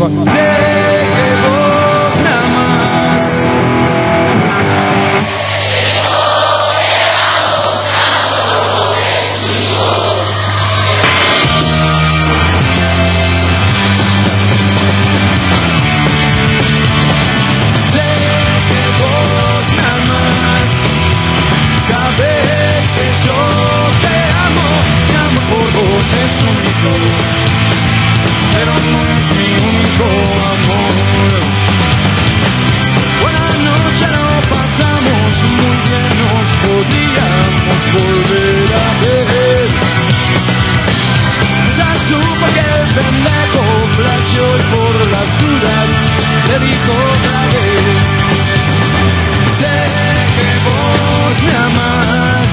con... Sé que vos me amás. Sé que vos me amás. Sabes que yo te amo, mi amor por vos es único, pero no es mío. Amor, buena noche lo pasamos muy bien. Nos podíamos volver a ver. Ya supo que el pendejo flasció por las dudas Te dijo otra vez: Sé que vos me amás.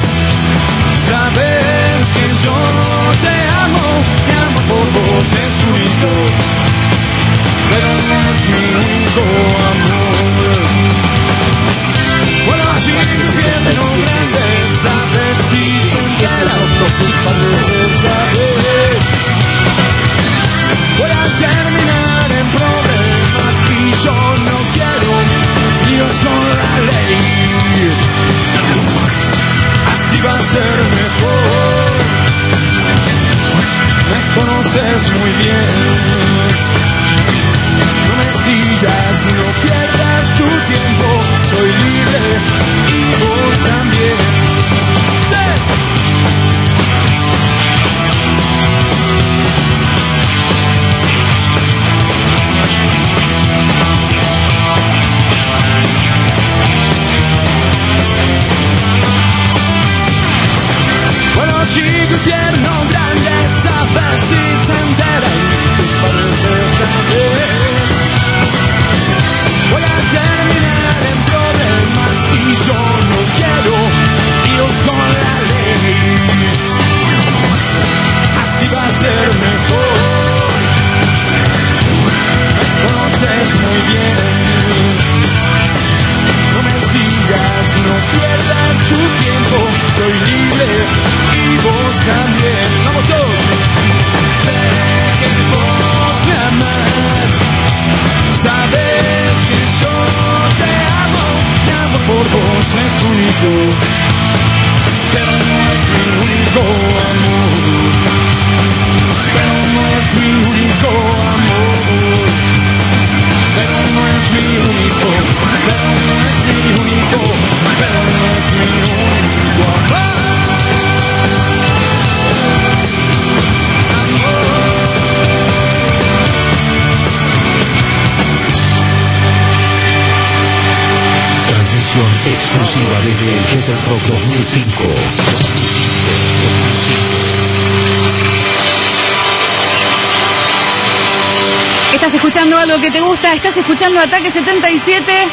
Sabes que yo te amo, Me amo por vos, es su hijo. Muy bien. No me sigas, no pierdas tu No me sigas, no pierdas tu tiempo. Soy libre y vos también. Vamos todos. Sé que vos me amás. Sabes que yo te amo. Mi amor por vos es único. Exclusiva desde el Gesell Rock 2005. Estás escuchando algo que te gusta, estás escuchando Ataque 77.